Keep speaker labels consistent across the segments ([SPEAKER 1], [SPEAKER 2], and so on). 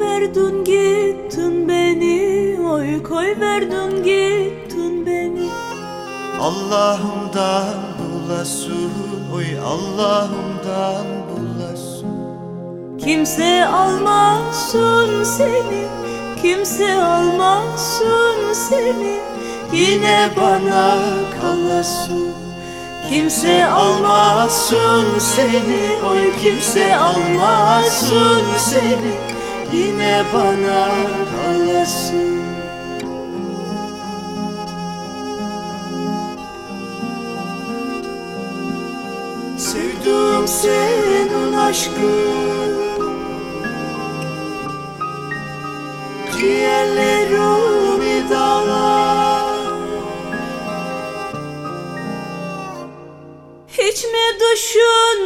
[SPEAKER 1] verdin gittin beni. Oy koy verdin gittin beni.
[SPEAKER 2] Allah'ımdan bulasın. Oy Allah'ımdan bulasın.
[SPEAKER 1] Kimse almasın seni. Kimse almasın seni.
[SPEAKER 2] Yine bana kalasın. Kimse almasın seni. Oy kimse almasın seni Yine bana kalasın Sevdim senin aşkın Ciğerlerimi dağlar
[SPEAKER 1] Hiç mi düşünmedin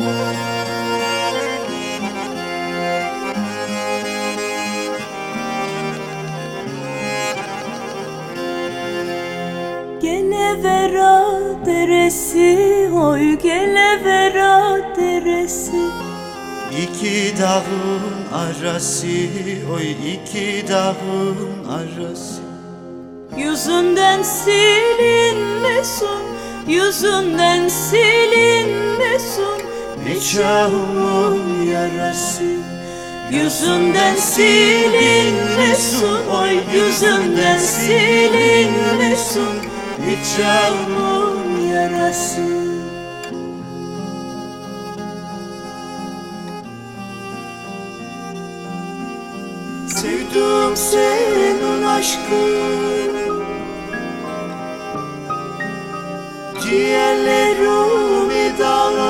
[SPEAKER 1] Gele vera deresi Oy gele vera deresi.
[SPEAKER 2] İki dağın arası Oy iki dağın arası.
[SPEAKER 1] Yüzünden silinmesin Yüzünden silinmesin
[SPEAKER 2] Nikahımın yarası.
[SPEAKER 1] Yüzünden silinmesin Oy yüzünden silinmesin
[SPEAKER 2] Nikahımın yarası. Sevdim senin aşkın Ciğerlerimi dağlar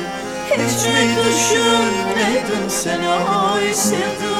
[SPEAKER 2] Hiç mi düşünmedin sen Oy sevdin